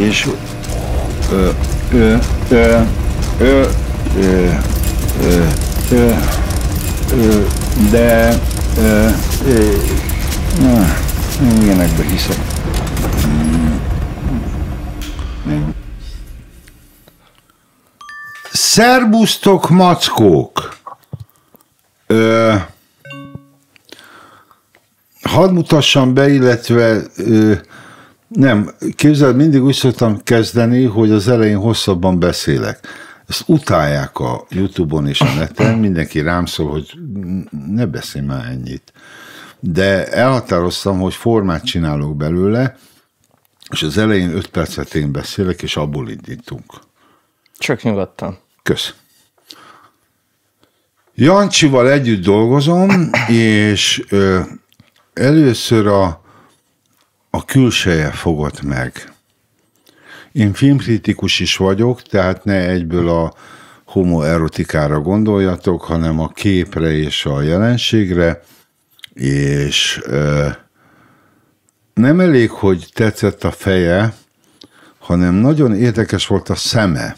és de ilyenekbe hiszek. Szerbusztok, mackók! Ö, hadd mutassam be, illetve ö, nem, képzeld, mindig úgy szoktam kezdeni, hogy az elején hosszabban beszélek. Ezt utálják a Youtube-on és a neten, mindenki rám szól, hogy ne beszélj már ennyit. De elhatároztam, hogy formát csinálok belőle, és az elején 5 percet én beszélek, és abból indítunk. Csak nyugodtan. Kösz. Jancsival együtt dolgozom, és ö, először a, a külseje fogott meg. Én filmkritikus is vagyok, tehát ne egyből a homoerotikára gondoljatok, hanem a képre és a jelenségre, és ö, nem elég, hogy tetszett a feje, hanem nagyon érdekes volt a szeme.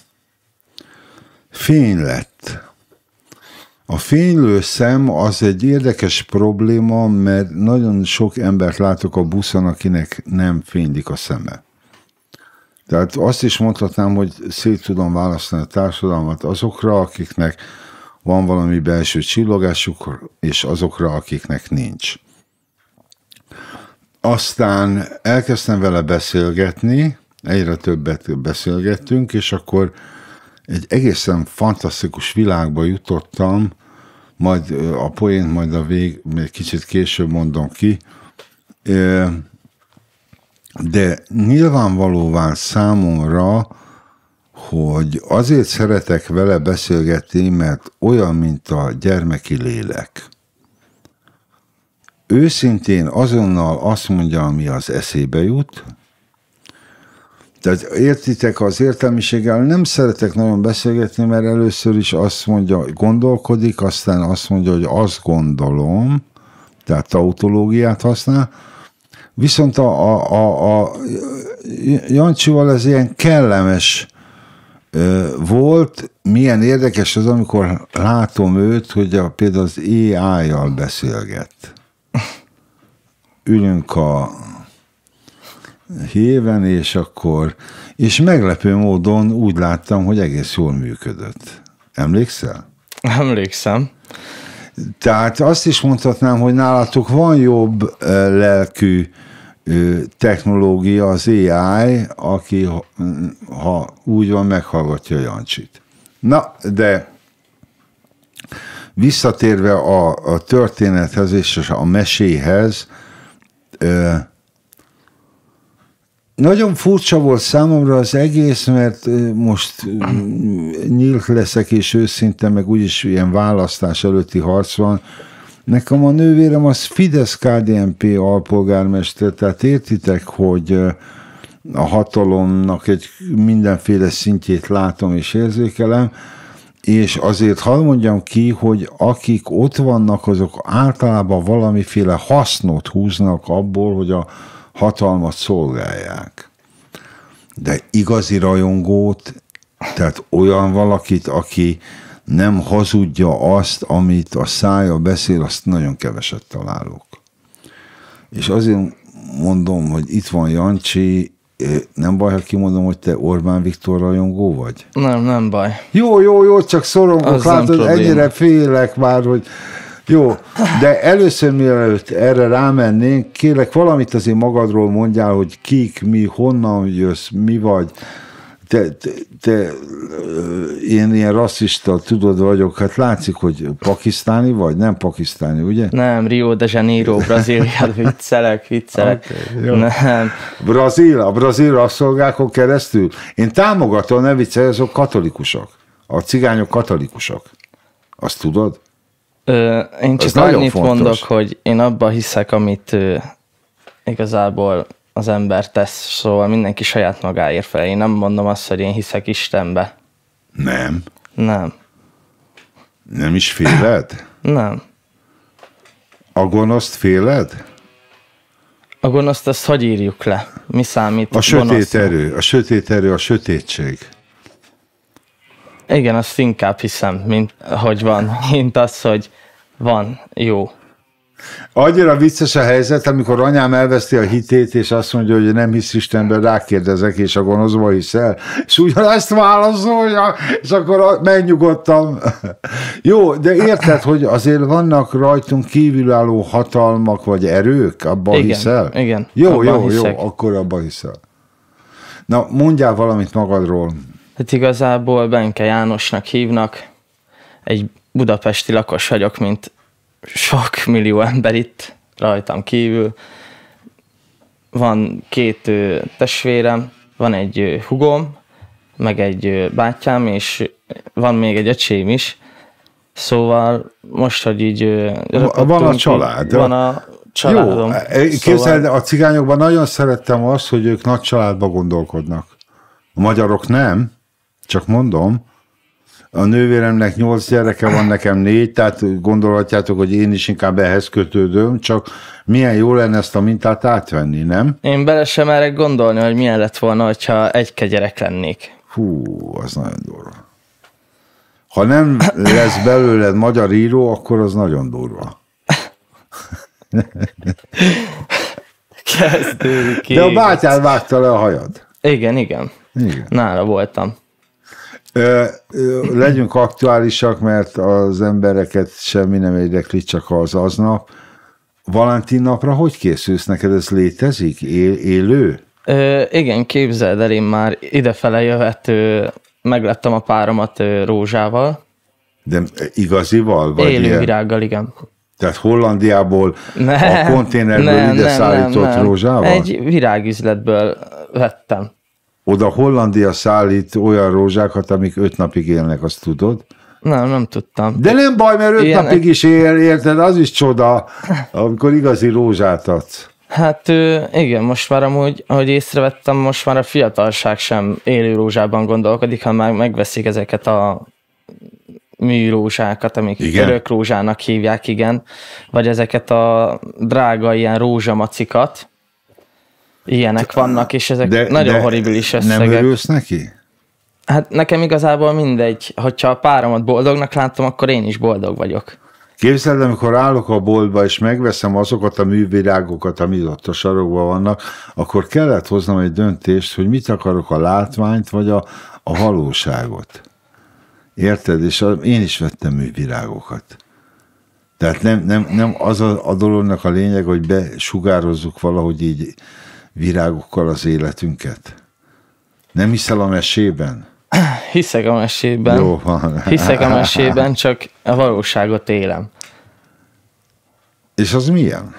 Fény lett. A fénylő szem az egy érdekes probléma, mert nagyon sok embert látok a buszon, akinek nem fénylik a szeme. Tehát azt is mondhatnám, hogy szét tudom választani a társadalmat azokra, akiknek van valami belső csillogásuk, és azokra, akiknek nincs. Aztán elkezdtem vele beszélgetni, egyre többet beszélgettünk, és akkor egy egészen fantasztikus világba jutottam, majd a poént majd a vég, egy kicsit később mondom ki, de nyilvánvalóvá számomra, hogy azért szeretek vele beszélgetni, mert olyan, mint a gyermeki lélek. Őszintén azonnal azt mondja, ami az eszébe jut, tehát értitek, az értelmiséggel nem szeretek nagyon beszélgetni, mert először is azt mondja, gondolkodik, aztán azt mondja, hogy azt gondolom, tehát tautológiát használ, viszont a, a, a, a Jancsival ez ilyen kellemes volt, milyen érdekes az, amikor látom őt, hogy a, például az AI-jal beszélget. Ülünk a héven, és akkor, és meglepő módon úgy láttam, hogy egész jól működött. Emlékszel? Emlékszem. Tehát azt is mondhatnám, hogy nálatok van jobb lelkű technológia, az AI, aki, ha úgy van, meghallgatja Jancsit. Na, de visszatérve a, a történethez és a meséhez, nagyon furcsa volt számomra az egész, mert most nyílt leszek és őszinte, meg úgyis ilyen választás előtti harc van. Nekem a nővérem az Fidesz KDNP alpolgármester, tehát értitek, hogy a hatalomnak egy mindenféle szintjét látom és érzékelem, és azért hadd mondjam ki, hogy akik ott vannak, azok általában valamiféle hasznot húznak abból, hogy a hatalmat szolgálják. De igazi rajongót, tehát olyan valakit, aki nem hazudja azt, amit a szája beszél, azt nagyon keveset találok. És azért mondom, hogy itt van Jancsi, nem baj, ha kimondom, hogy te Orbán Viktor rajongó vagy? Nem, nem baj. Jó, jó, jó, csak szorongok, látod, ennyire félek már, hogy jó, de először mielőtt erre rámennénk, kérlek valamit azért magadról mondjál, hogy kik, mi, honnan jössz, mi vagy. Te, te, te én ilyen rasszista, tudod vagyok, hát látszik, hogy pakisztáni vagy, nem pakisztáni, ugye? Nem, Rio de Janeiro, Brazília, viccelek, viccelek. Okay, nem. Brazil, a brazil rasszolgákon keresztül. Én támogatom, ne viccelj, azok katolikusok. A cigányok katolikusok. Azt tudod? Ö, én csak annyit fontos. mondok, hogy én abba hiszek, amit ö, igazából az ember tesz, szóval mindenki saját magáért fel. Én nem mondom azt, hogy én hiszek Istenbe. Nem. Nem. Nem is féled? Nem. A gonoszt féled? A gonoszt azt hogy írjuk le? Mi számít A sötét gonosz? erő, a sötét erő, a sötétség. Igen, azt inkább hiszem, mint hogy van, mint az, hogy van jó. Annyira vicces a helyzet, amikor anyám elveszti a hitét, és azt mondja, hogy nem hisz Istenben, rákérdezek, és a gonoszba hiszel, és ugyanezt válaszolja, és akkor megnyugodtam. Jó, de érted, hogy azért vannak rajtunk kívülálló hatalmak, vagy erők, abban igen, hiszel? Igen, Jó, jó, hiszek. jó, akkor abban hiszel. Na, mondjál valamit magadról. Hát igazából Benke Jánosnak hívnak, egy budapesti lakos vagyok, mint sok millió ember itt rajtam kívül. Van két testvérem, van egy hugom, meg egy bátyám, és van még egy öcsém is. Szóval most, hogy így... Van a család. Van a családom. Jó, képzeld, szóval... a cigányokban nagyon szerettem azt, hogy ők nagy családba gondolkodnak. A magyarok nem, csak mondom, a nővéremnek nyolc gyereke van, nekem négy, tehát gondolhatjátok, hogy én is inkább ehhez kötődöm, csak milyen jó lenne ezt a mintát átvenni, nem? Én bele sem merek gondolni, hogy milyen lett volna, ha egy gyerek lennék. Hú, az nagyon durva. Ha nem lesz belőled magyar író, akkor az nagyon durva. Kezdődik. De a bátyád vágta le a hajad. Igen, igen. igen. Nála voltam. Legyünk aktuálisak, mert az embereket semmi nem érdekli, csak az aznap. Valentin napra hogy készülsz? Neked ez létezik? É- élő? Ö, igen, képzeld el, én már idefele jövet, ö, meglettem a páromat ö, rózsával. De igazival? Vagy Élő ilyen? virággal, igen. Tehát Hollandiából ne, a konténerből ide nem, szállított nem, nem. rózsával? Egy virágüzletből vettem. Oda Hollandia szállít olyan rózsákat, amik öt napig élnek, azt tudod? Nem, nem tudtam. De nem baj, mert öt Ilyenek... napig is él, érted? Az is csoda, amikor igazi rózsát adsz. Hát igen, most már amúgy, ahogy észrevettem, most már a fiatalság sem élő rózsában gondolkodik, hanem már megveszik ezeket a műrózsákat, amik igen. örök rózsának hívják, igen, vagy ezeket a drága ilyen rózsamacikat, Ilyenek vannak, és ezek de, nagyon de horribilis összegek. Nem örülsz neki? Hát nekem igazából mindegy, hogyha a páromat boldognak látom, akkor én is boldog vagyok. Képzeld, amikor állok a boltba, és megveszem azokat a művirágokat, amit ott a sarokban vannak, akkor kellett hoznom egy döntést, hogy mit akarok, a látványt, vagy a, a valóságot. Érted? És én is vettem művirágokat. Tehát nem, nem, nem az a, a dolognak a lényeg, hogy besugározzuk valahogy így virágokkal az életünket? Nem hiszel a mesében? Hiszek a mesében. Jó van. Hiszek a mesében, csak a valóságot élem. És az milyen?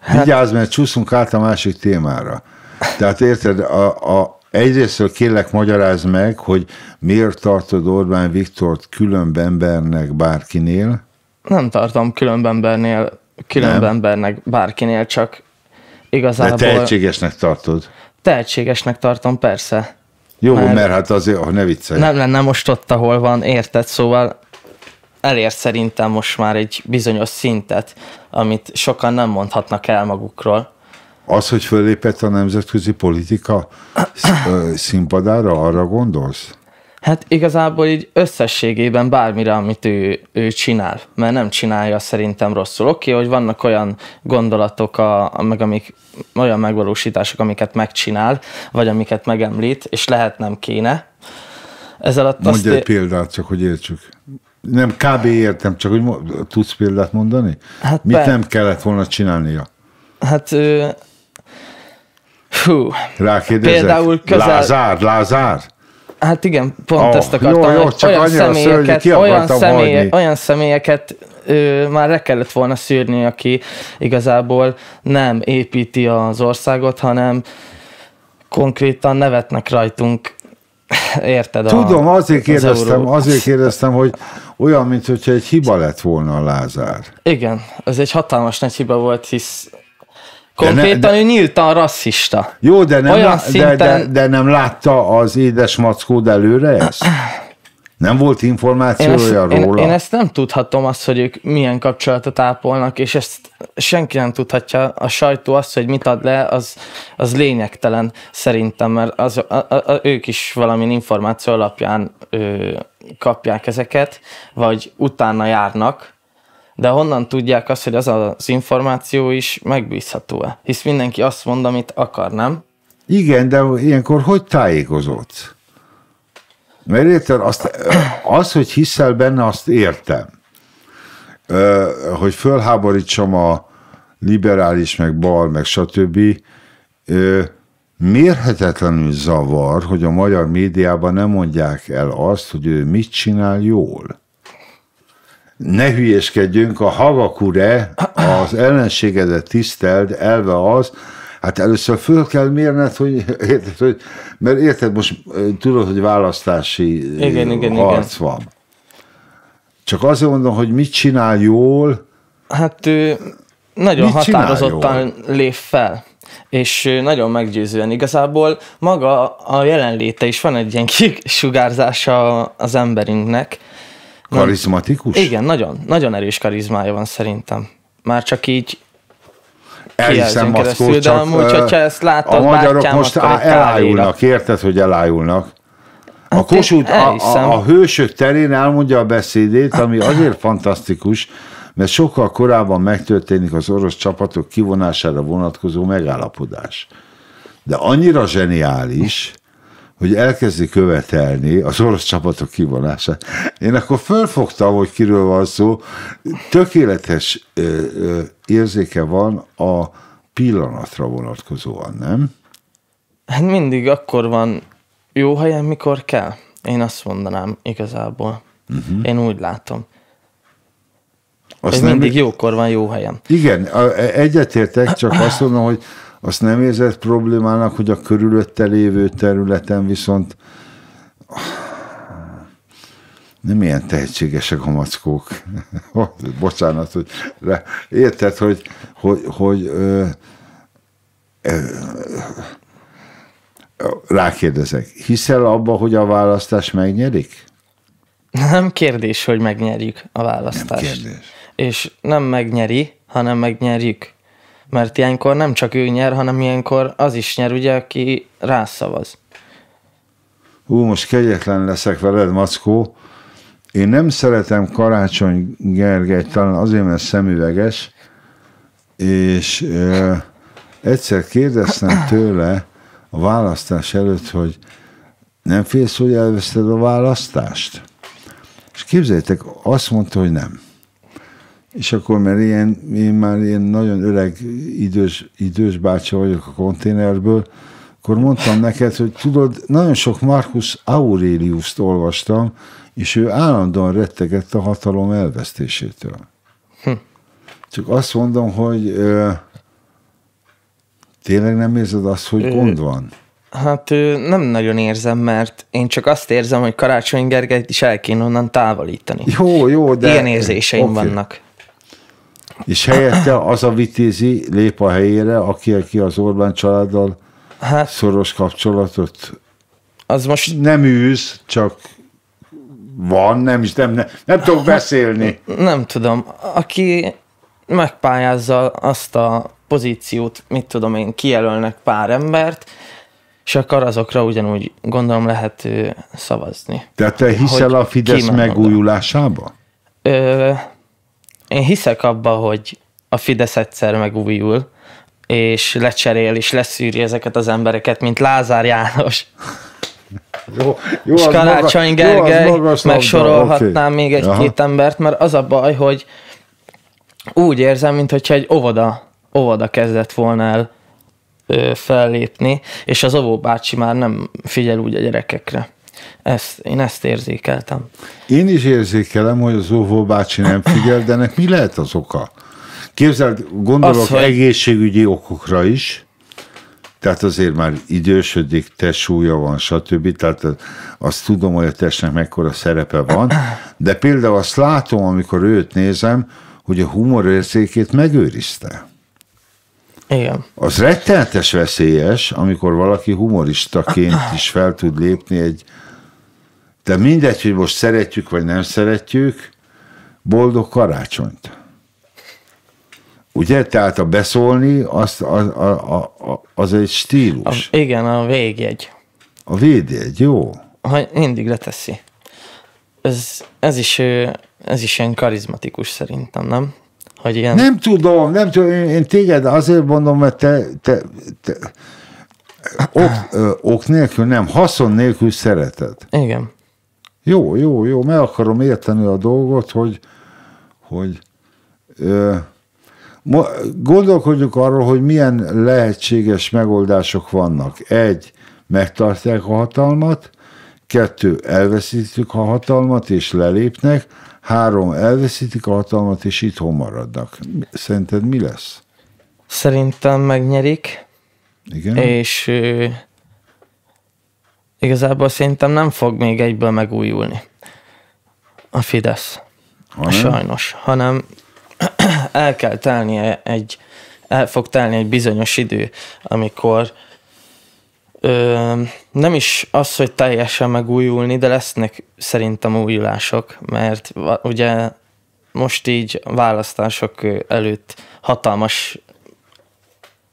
Hát... Vigyázz, mert csúszunk át a másik témára. Tehát érted, a, a, egyrésztől kérlek magyarázd meg, hogy miért tartod Orbán Viktort különb embernek bárkinél? Nem tartom különb embernél, különb Nem. embernek bárkinél, csak igazából... De tehetségesnek tartod? Tehetségesnek tartom, persze. Jó, mert, mert hát azért, ha ne viccelj. Nem lenne most ott, ahol van, érted? Szóval elért szerintem most már egy bizonyos szintet, amit sokan nem mondhatnak el magukról. Az, hogy fölépett a nemzetközi politika színpadára, arra gondolsz? Hát igazából így összességében bármire, amit ő, ő csinál, mert nem csinálja szerintem rosszul. Oké, okay, hogy vannak olyan gondolatok, a, meg amik, olyan megvalósítások, amiket megcsinál, vagy amiket megemlít, és lehet nem kéne. Ez alatt Mondj egy példát, csak hogy értsük. Nem, kb. értem, csak hogy tudsz példát mondani? Hát Mit be... nem kellett volna csinálnia? Hát Hú. Rákérdezek? Például közel... Lázár, Lázár? Hát igen, pont oh, ezt akartam, jó, jó, csak olyan személyeket, szörnyű, olyan, személye, olyan személyeket ő, már le kellett volna szűrni, aki igazából nem építi az országot, hanem konkrétan nevetnek rajtunk, érted? Tudom, a, azért kérdeztem, az azért kérdeztem, hogy olyan, mint hogyha egy hiba lett volna a Lázár. Igen, ez egy hatalmas nagy hiba volt, hisz Konkrétan de ne, de, ő nyíltan rasszista. Jó, de nem, lá, szinten... de, de, de nem látta az édes mackód előre ezt? Nem volt információja én róla? Én, én ezt nem tudhatom, azt, hogy ők milyen kapcsolatot ápolnak, és ezt senki nem tudhatja. A sajtó azt, hogy mit ad le, az, az lényegtelen szerintem, mert az, a, a, a, ők is valamilyen információ alapján ö, kapják ezeket, vagy utána járnak, de honnan tudják azt, hogy az az információ is megbízható-e? Hisz mindenki azt mond, amit akar, nem? Igen, de ilyenkor hogy tájékozódsz? Mert érted, azt, az, hogy hiszel benne, azt értem. Hogy fölháborítsam a liberális, meg bal, meg stb. Mérhetetlenül zavar, hogy a magyar médiában nem mondják el azt, hogy ő mit csinál jól. Ne hülyeskedjünk, a Havakure, az ellenségedet tiszteld, elve az, Hát először föl kell mérned, hogy, érted, hogy mert érted, most tudod, hogy választási igen, igen, harc igen. van. Csak azért mondom, hogy mit csinál jól. Hát ő nagyon mit határozottan lép fel és nagyon meggyőzően igazából maga a jelenléte is van egy ilyen kisugárzása az emberünknek. Karizmatikus? Igen, nagyon, nagyon erős karizmája van szerintem. Már csak így elhiszem Maszkó, csak amúgy, hogyha ezt látod, a magyarok most elájulnak, érted, hogy elájulnak? A hát Kossuth a, a, a hősök terén elmondja a beszédét, ami azért fantasztikus, mert sokkal korábban megtörténik az orosz csapatok kivonására vonatkozó megállapodás. De annyira zseniális, hogy elkezdi követelni az orosz csapatok kivonását. Én akkor fölfogtam, hogy kiről van szó. Tökéletes érzéke van a pillanatra vonatkozóan, nem? Hát mindig akkor van jó helyen, mikor kell. Én azt mondanám igazából. Uh-huh. Én úgy látom. Azt hogy mindig jókor van jó helyen. Igen, egyetértek, csak azt mondom, hogy azt nem érzed problémának, hogy a körülötte lévő területen viszont nem ilyen tehetségesek a mackók. Bocsánat, hogy le, érted, hogy, hogy, hogy ö, ö, rákérdezek, hiszel abba, hogy a választás megnyerik? Nem kérdés, hogy megnyerjük a választást. Nem kérdés. És nem megnyeri, hanem megnyerjük mert ilyenkor nem csak ő nyer, hanem ilyenkor az is nyer, ugye, aki rászavaz. Hú, most kegyetlen leszek veled, Mackó. Én nem szeretem Karácsony Gergely, talán azért, mert szemüveges, és ö, egyszer kérdeztem tőle a választás előtt, hogy nem félsz, hogy elveszted a választást? És képzeljétek, azt mondta, hogy nem. És akkor, mert ilyen, én már ilyen nagyon öreg, idős, idős bácsa vagyok a konténerből, akkor mondtam neked, hogy tudod, nagyon sok Marcus Aurelius-t olvastam, és ő állandóan rettegett a hatalom elvesztésétől. Hm. Csak azt mondom, hogy ö, tényleg nem érzed azt, hogy gond van? Hát nem nagyon érzem, mert én csak azt érzem, hogy Karácsony Gergelyt is el kéne onnan távolítani. Jó, jó, de... Ilyen érzéseim okay. vannak. És helyette az a vitézi lép a helyére, aki, aki az Orbán családdal hát, szoros kapcsolatot az most nem űz, csak van, nem is, nem, nem, nem tudok beszélni. Nem tudom. Aki megpályázza azt a pozíciót, mit tudom én, kijelölnek pár embert, és akkor azokra ugyanúgy gondolom lehet szavazni. Tehát te hiszel a Fidesz megújulásába? Ö, én hiszek abba, hogy a Fidesz egyszer megújul, és lecserél, és leszűri ezeket az embereket, mint Lázár János. Jó, jó, és Karácsony maga, Gergely, jó, megsorolhatnám okay. még egy-két embert, mert az a baj, hogy úgy érzem, mintha egy óvoda, óvoda kezdett volna el ö, fellépni, és az óvóbácsi már nem figyel úgy a gyerekekre. Ezt, én ezt érzékeltem. Én is érzékelem, hogy az óvó bácsi nem figyel, de ennek mi lehet az oka? Képzeld, gondolok az, hogy... egészségügyi okokra is, tehát azért már idősödik, testsúlya van, stb. Tehát azt tudom, hogy a testnek mekkora szerepe van, de például azt látom, amikor őt nézem, hogy a humorérzékét megőrizte. Igen. Az rettenetes veszélyes, amikor valaki humoristaként is fel tud lépni egy De mindegy, hogy most szeretjük vagy nem szeretjük, boldog karácsonyt. Ugye? Tehát a beszólni, az, az, az, az egy stílus. A, igen, a végjegy. A védjegy, jó. Ha mindig leteszi. Ez, ez, is, ez is ilyen karizmatikus szerintem, nem? Hogy ilyen... Nem tudom, nem tudom, én, én téged azért mondom, mert te, te, te ok, ok nélkül nem, haszon nélkül szereted. Igen. Jó, jó, jó, meg akarom érteni a dolgot, hogy, hogy ö, gondolkodjuk arról, hogy milyen lehetséges megoldások vannak. Egy, megtartják a hatalmat, kettő, elveszítjük a hatalmat és lelépnek, három, elveszítik a hatalmat és itthon maradnak. Szerinted mi lesz? Szerintem megnyerik. Igen. És igazából szerintem nem fog még egyből megújulni a Fidesz. Hanem? Sajnos. Hanem el kell telnie egy, el fog telni egy bizonyos idő, amikor ö, nem is az, hogy teljesen megújulni, de lesznek szerintem újulások, mert ugye most így választások előtt hatalmas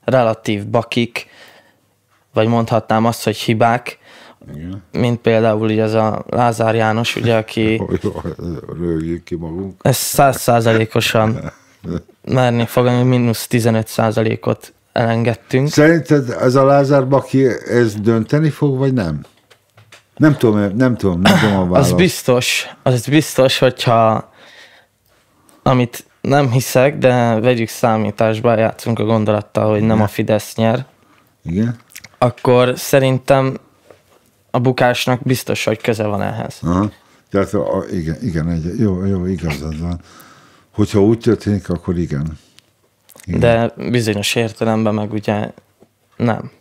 relatív bakik, vagy mondhatnám azt, hogy hibák, igen. mint például így az a Lázár János, ugye, aki... Rögjük ki magunk. Ez százszázalékosan merni fogadni, mínusz 15 százalékot elengedtünk. Szerinted ez a Lázár Baki, ez dönteni fog, vagy nem? Nem tudom, nem tudom, nem tudom a választ. Az biztos, az biztos, hogyha amit nem hiszek, de vegyük számításba, játszunk a gondolattal, hogy nem a Fidesz nyer. Igen. Akkor szerintem a bukásnak biztos, hogy köze van ehhez. Aha. Tehát a, igen, igen egy, jó, jó, igazad van. Hogyha úgy történik, akkor igen. igen. De bizonyos értelemben meg ugye nem.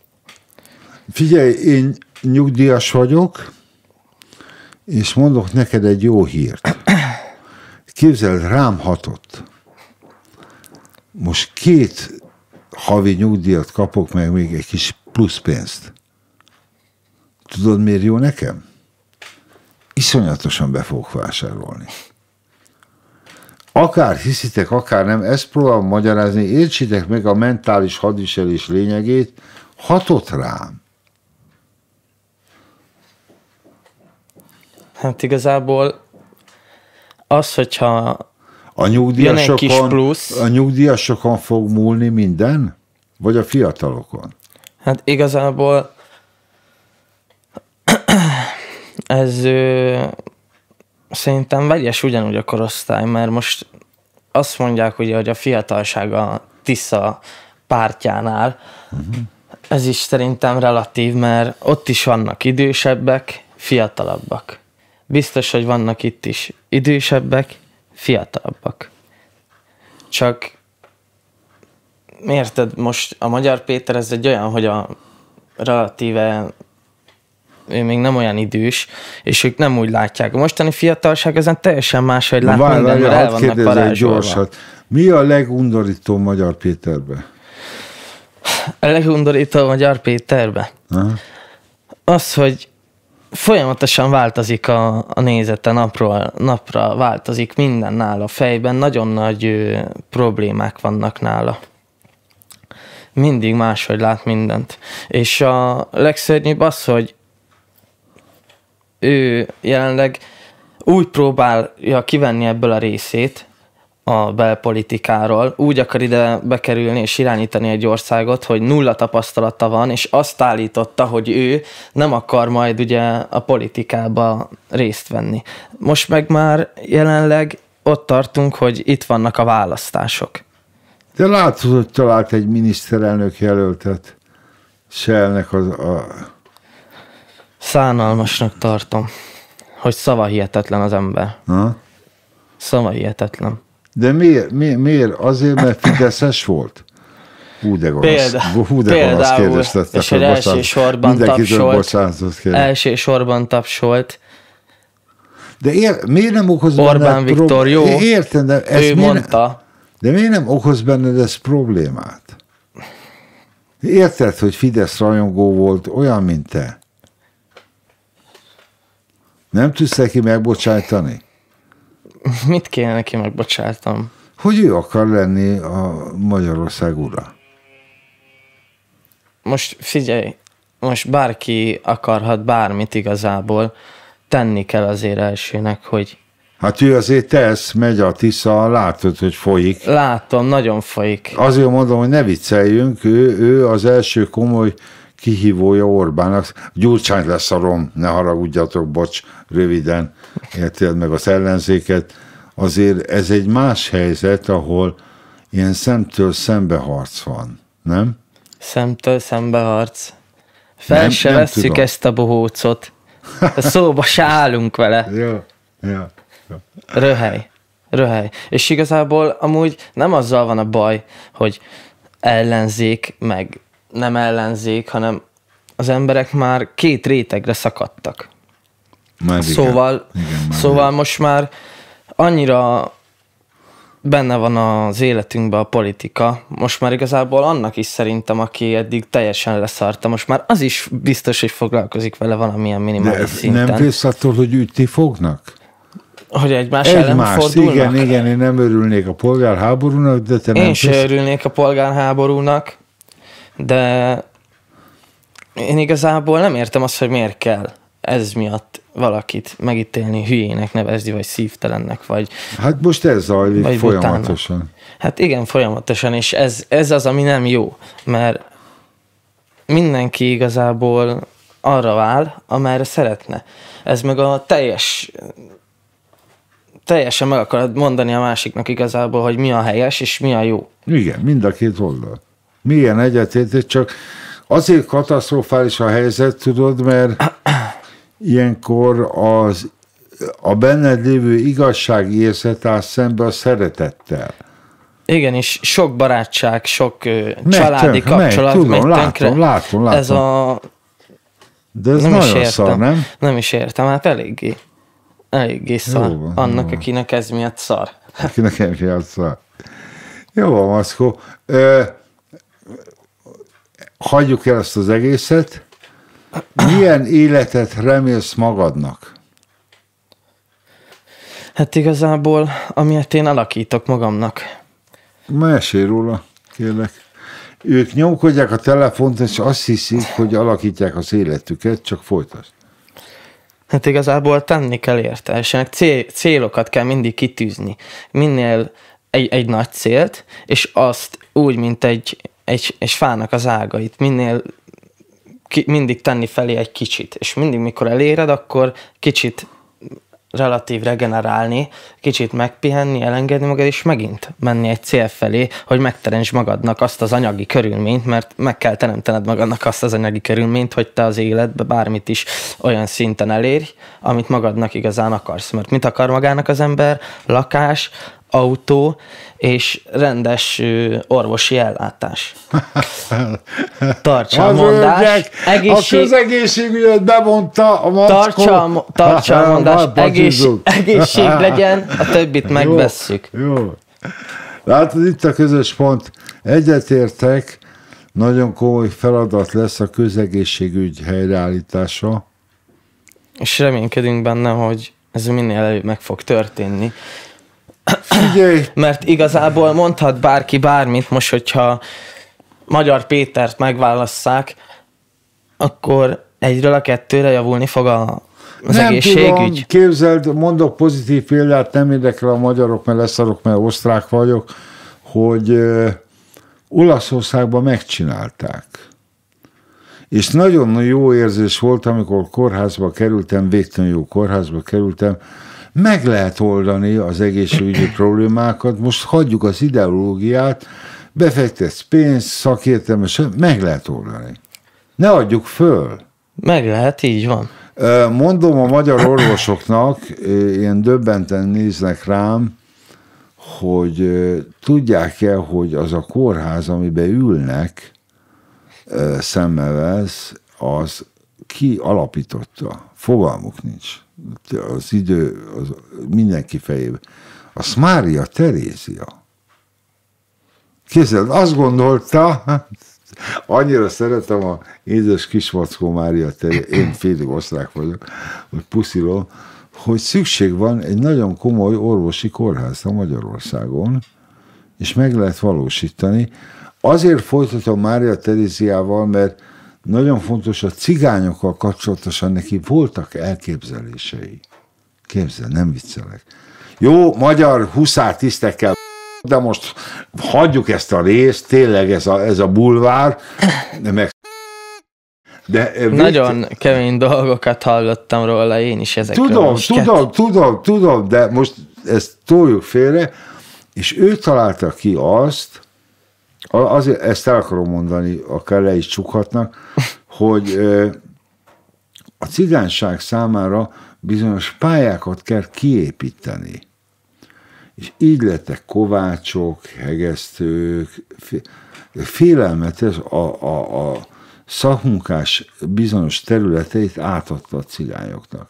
Figyelj, én nyugdíjas vagyok, és mondok neked egy jó hírt. Képzeld, rám hatott. Most két havi nyugdíjat kapok, meg még egy kis plusz pénzt. Tudod, miért jó nekem? Iszonyatosan be fogok vásárolni. Akár hiszitek, akár nem, ezt próbálom magyarázni, értsétek meg a mentális hadviselés lényegét, hatott rám. Hát igazából az, hogyha a nyugdíjasokon, plusz, a nyugdíjasokon fog múlni minden? Vagy a fiatalokon? Hát igazából ez ö, szerintem vegyes ugyanúgy a korosztály, mert most azt mondják ugye, hogy a fiatalság a Tisza pártjánál, uh-huh. ez is szerintem relatív, mert ott is vannak idősebbek, fiatalabbak. Biztos, hogy vannak itt is idősebbek, fiatalabbak. Csak érted, most a Magyar Péter ez egy olyan, hogy a relatíve ő még nem olyan idős, és ők nem úgy látják. A mostani fiatalság ezen teljesen hogy lát Várj, minden, mert el vannak parázsolva. Mi a legundorító Magyar Péterbe? A legundorító Magyar Péterbe? Aha. Az, hogy folyamatosan változik a, a nézete napról napra, változik minden nála fejben, nagyon nagy ö, problémák vannak nála. Mindig máshogy lát mindent. És a legszörnyűbb az, hogy ő jelenleg úgy próbálja kivenni ebből a részét a belpolitikáról, úgy akar ide bekerülni és irányítani egy országot, hogy nulla tapasztalata van, és azt állította, hogy ő nem akar majd ugye a politikába részt venni. Most meg már jelenleg ott tartunk, hogy itt vannak a választások. De látod, hogy talált egy miniszterelnök jelöltet Selnek az a Szánalmasnak tartom, hogy szava hihetetlen az ember. Ha? Szava hihetetlen. De miért, miért, miért? Azért, mert Fideszes volt? Hú, de gonosz, Példa, hú, de gonosz kérdést És egy első sorban tapsolt. Első sorban tapsolt. De ér, miért nem okoz Orbán Viktor, prób- jó. Értem, de ezt ő mondta. Nem, de miért nem okoz benned ez problémát? Érted, hogy Fidesz rajongó volt olyan, mint te? Nem tudsz neki megbocsájtani? Mit kéne neki megbocsájtam? Hogy ő akar lenni a Magyarország ura. Most figyelj, most bárki akarhat bármit igazából, tenni kell azért elsőnek, hogy Hát ő azért tesz, megy a Tisza, látod, hogy folyik. Látom, nagyon folyik. Azért mondom, hogy ne vicceljünk, ő, ő az első komoly kihívója Orbánnak. Gyurcsány lesz a rom, ne haragudjatok, bocs, röviden, érted meg az ellenzéket. Azért ez egy más helyzet, ahol ilyen szemtől szembe harc van, nem? Szemtől szembe harc. Fel nem, se nem vesszük tudom. ezt a bohócot. A szóba se állunk vele. Ja, ja. Röhely. Röhely. És igazából amúgy nem azzal van a baj, hogy ellenzék, meg nem ellenzék, hanem az emberek már két rétegre szakadtak. Már szóval, igen. Igen, már szóval igen. most már annyira benne van az életünkben a politika, most már igazából annak is szerintem, aki eddig teljesen leszarta, most már az is biztos, hogy foglalkozik vele valamilyen minimális De szinten. Nem félsz attól, hogy ütni fognak? Hogy egymás Egymást, ellen fordulnak? igen, igen, én nem örülnék a polgárháborúnak, de te én nem sem örülnék a polgárháborúnak, de én igazából nem értem azt, hogy miért kell ez miatt valakit megítélni, hülyének nevezni, vagy szívtelennek, vagy Hát most ez zajlik vagy folyamatosan. Butának. Hát igen, folyamatosan, és ez, ez az, ami nem jó, mert mindenki igazából arra vál, amerre szeretne. Ez meg a teljes teljesen meg akarod mondani a másiknak igazából, hogy mi a helyes és mi a jó. Igen, mind a két oldal. Milyen egyetértés, csak azért katasztrofális a helyzet, tudod, mert ilyenkor az, a benned lévő igazságérzet áll szembe a szeretettel. Igen, és sok barátság, sok megy családi tönk, kapcsolat megy, tudom, megy látom, látom, látom. Ez a... De ez nem nagyon is értem. szar, nem? Nem is értem, hát eléggé. Eléggé szar. Jó van, Annak, jó akinek ez miatt szar. Akinek ez miatt szar. Jó van, Maszkó. Ö, hagyjuk el ezt az egészet. Milyen életet remélsz magadnak? Hát igazából, amiért én alakítok magamnak. Mesélj róla, kérlek. Ők nyomkodják a telefont, és azt hiszik, hogy alakítják az életüket, csak folytasd. Hát igazából tenni kell érte, és ennek cél, célokat kell mindig kitűzni. Minél egy, egy nagy célt, és azt úgy, mint egy, egy, egy fának az ágait, minél ki, mindig tenni felé egy kicsit, és mindig, mikor eléred, akkor kicsit relatív regenerálni, kicsit megpihenni, elengedni magad, és megint menni egy cél felé, hogy megteremts magadnak azt az anyagi körülményt, mert meg kell teremtened magadnak azt az anyagi körülményt, hogy te az életbe bármit is olyan szinten elérj, amit magadnak igazán akarsz. Mert mit akar magának az ember? Lakás, autó és rendes orvosi ellátás. Tartsa a mondás. Egészség... A közegészségügyet bemondta a. Tartsa, tartsa a mondás. Egész... Egészség legyen, a többit megvesszük. Jó, jó. Látod, itt a közös pont. Egyetértek, nagyon komoly feladat lesz a közegészségügy helyreállítása. És reménykedünk benne, hogy ez minél előbb meg fog történni. Figyelj! Mert igazából mondhat bárki bármit, most hogyha Magyar Pétert megválasszák, akkor egyről a kettőre javulni fog a, az nem egészségügy. Tudom, képzeld, mondok pozitív példát, nem érdekel a magyarok, mert leszarok, mert osztrák vagyok, hogy Olaszországban megcsinálták. És nagyon jó érzés volt, amikor kórházba kerültem, végtelen jó kórházba kerültem, meg lehet oldani az egészségügyi problémákat, most hagyjuk az ideológiát, befektetsz pénzt, szakértelmes, meg lehet oldani. Ne adjuk föl. Meg lehet, így van. Mondom a magyar orvosoknak, ilyen döbbenten néznek rám, hogy tudják-e, hogy az a kórház, amiben ülnek, szemmelvez, az ki alapította? Fogalmuk nincs az idő az mindenki fejében. Az Mária Terézia. Képzeld, azt gondolta, Annyira szeretem a édes kismackó Mária Terje, én félig osztrák vagyok, hogy puszilom, hogy szükség van egy nagyon komoly orvosi kórházra Magyarországon, és meg lehet valósítani. Azért folytatom Mária Teréziával, mert nagyon fontos, a cigányokkal kapcsolatosan neki voltak elképzelései. Képzel, nem viccelek. Jó, magyar huszár tisztekkel, de most hagyjuk ezt a részt, tényleg ez a, ez a bulvár, meg de eh, Nagyon kemény dolgokat hallottam róla én is ezekről. Tudom, tudom, tudom, tudom, de most ezt toljuk félre, és ő találta ki azt, azért ezt el akarom mondani, akár le is csukhatnak, hogy a cigányság számára bizonyos pályákat kell kiépíteni. És így lettek kovácsok, hegesztők, félelmetes a, a, a szakmunkás bizonyos területeit átadta a cigányoknak.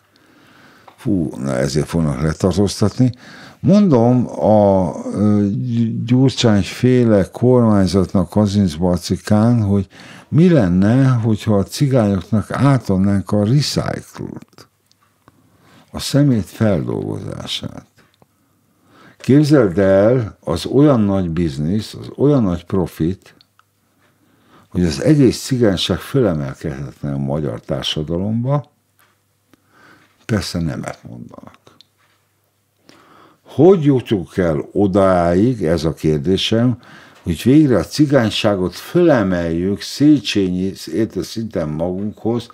Fú, na ezért fognak letartóztatni. Mondom, a Gyurcsány féle kormányzatnak Kazinc Barcikán, hogy mi lenne, hogyha a cigányoknak átadnánk a recycled, a szemét feldolgozását. Képzeld el, az olyan nagy biznisz, az olyan nagy profit, hogy az egész cigányság fölemelkedhetne a magyar társadalomba, persze nemet mondanak. Hogy jutunk el odáig, ez a kérdésem, hogy végre a cigányságot fölemeljük Széchenyi szinten magunkhoz,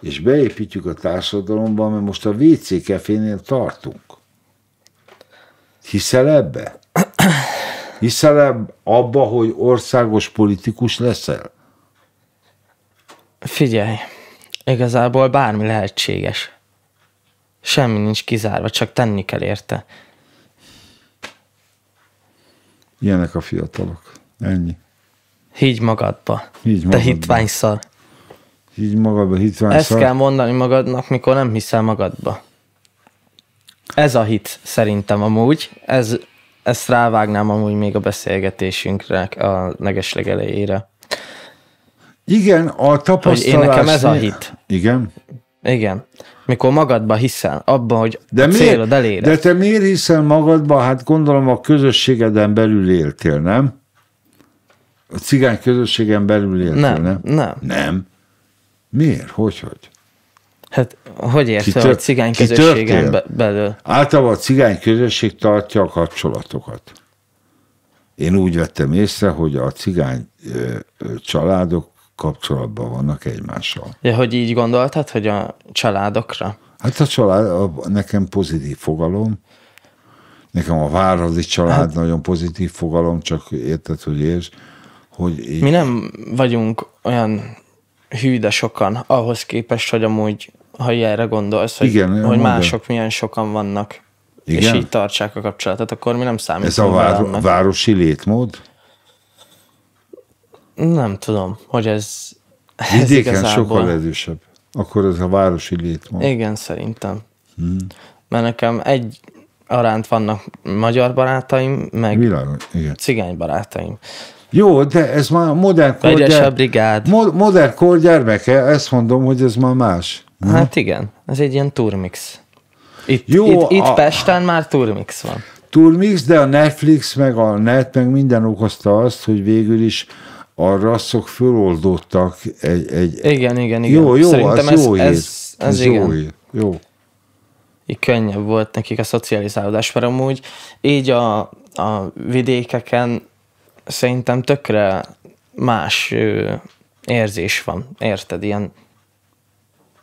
és beépítjük a társadalomba, mert most a WC kefénél tartunk. Hiszel ebbe? Hiszel abba, hogy országos politikus leszel? Figyelj, igazából bármi lehetséges. Semmi nincs kizárva, csak tenni kell érte. Ilyenek a fiatalok. Ennyi. Higgy magadba. Higgy magadba. Te hitványszar. Higgy magadba, hitványszar. Ezt kell mondani magadnak, mikor nem hiszel magadba. Ez a hit szerintem amúgy. Ez, ezt rávágnám amúgy még a beszélgetésünkre a legeslegelejére. Igen, a tapasztalás... Hogy én nekem ez a hit. Igen. Igen. Mikor magadba hiszel, abban, hogy de a miért, célod eléred. De te miért hiszel magadba? Hát gondolom a közösségeden belül éltél, nem? A cigány közösségen belül éltél, nem? Nem. Nem. nem. Miért? Hogy, hogy? Hát, hogy érsz a cigány közösségen be- belül? Általában a cigány közösség tartja a kapcsolatokat. Én úgy vettem észre, hogy a cigány családok kapcsolatban vannak egymással. Ja, hogy így gondoltad, hogy a családokra? Hát a család a, nekem pozitív fogalom. Nekem a váradi család hát, nagyon pozitív fogalom, csak érted, hogy érts, hogy így... Mi nem vagyunk olyan hű, de sokan ahhoz képest, hogy amúgy, ha ilyenre gondolsz, hogy, Igen, hogy mondom. mások milyen sokan vannak, Igen? és így tartsák a kapcsolatot, akkor mi nem számítunk Ez a vár, városi létmód? Nem tudom, hogy ez, ez Vidéken igazából... sokkal erősebb. Akkor ez a városi létmód. Igen, szerintem. Hmm. Mert nekem egy aránt vannak magyar barátaim, meg Világos, igen. cigány barátaim. Jó, de ez már modern kor, gyere... brigád. Mo- modern kor gyermeke, ezt mondom, hogy ez már más. Hmm? Hát igen, ez egy ilyen turmix. Itt, Jó, itt, itt a... Pesten már turmix van. Turmix, de a Netflix, meg a net, meg minden okozta azt, hogy végül is a rasszok föloldottak egy, egy... Igen, igen, igen. Jó, jó, Szerintem ez, jó ez, ez, ez, ez jó hír. Jó. Így könnyebb volt nekik a szocializálódás, mert amúgy így a, a vidékeken szerintem tökre más ö, érzés van, érted? Ilyen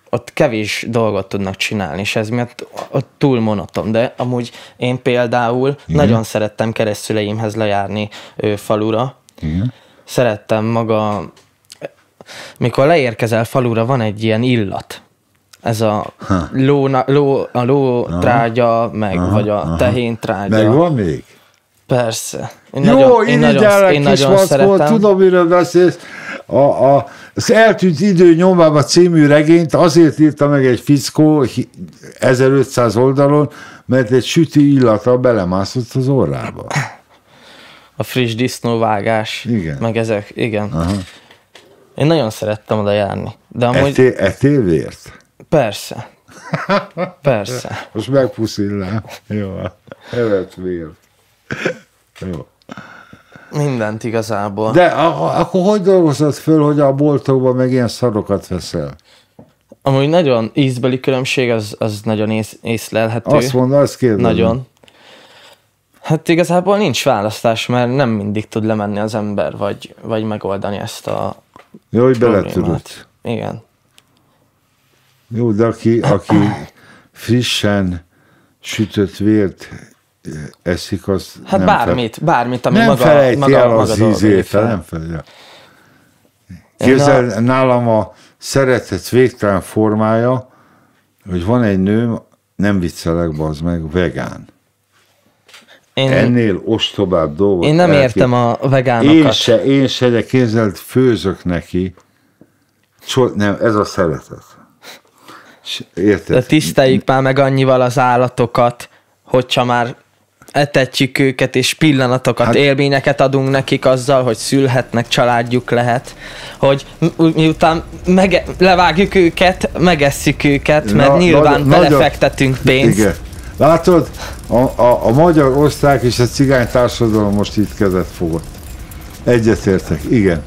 ott kevés dolgot tudnak csinálni, és ez miatt ott túl monoton. De amúgy én például Igen. nagyon szerettem keresztüleimhez lejárni ö, falura, Igen szerettem maga, mikor leérkezel falura, van egy ilyen illat. Ez a ló, ló, a ló aha, trágya, meg aha, vagy a aha. tehén trágya. Meg van még? Persze. Én Jó, nagyon, én nagyon, én nagyon szeretem. tudom, miről beszélsz. A, a, az Eltűnt idő nyomába című regényt azért írta meg egy fickó 1500 oldalon, mert egy süti illata belemászott az orrába a friss disznóvágás, igen. meg ezek, igen. Aha. Én nagyon szerettem oda járni. De amúgy... Ettél, ettél vért? Persze. Persze. Most megpuszillám. Jó, evet vért. Jó. Mindent igazából. De akkor hogy dolgozod föl, hogy a boltokban meg ilyen szarokat veszel? Amúgy nagyon ízbeli különbség, az, az nagyon ész, észlelhető. Azt mondom, azt kérdezem. Nagyon. Hát igazából nincs választás, mert nem mindig tud lemenni az ember, vagy, vagy megoldani ezt a Jó, hogy beletörött. Igen. Jó, de aki, aki frissen sütött vért eszik, az Hát nem bármit, fel... bármit, ami nem maga, felejti maga, el maga az ízét, nem felejti Képzel, a... nálam a szeretet végtelen formája, hogy van egy nőm, nem viccelek, az meg, vegán. Én, Ennél ostobább dolgot. Én nem elké... értem a vegánokat. Én se, én se, de képzeld, főzök neki. Cso, nem, ez a szeretet. Érted? De tiszteljük már meg annyival az állatokat, hogyha már etetjük őket, és pillanatokat, hát, élményeket adunk nekik azzal, hogy szülhetnek, családjuk lehet, hogy miután mege, levágjuk őket, megesszük őket, mert Na, nyilván nagy, belefektetünk pénzt. Igen. Látod, a, a, a magyar osztrák és a cigány társadalom most itt kezet fogott. Egyetértek, igen.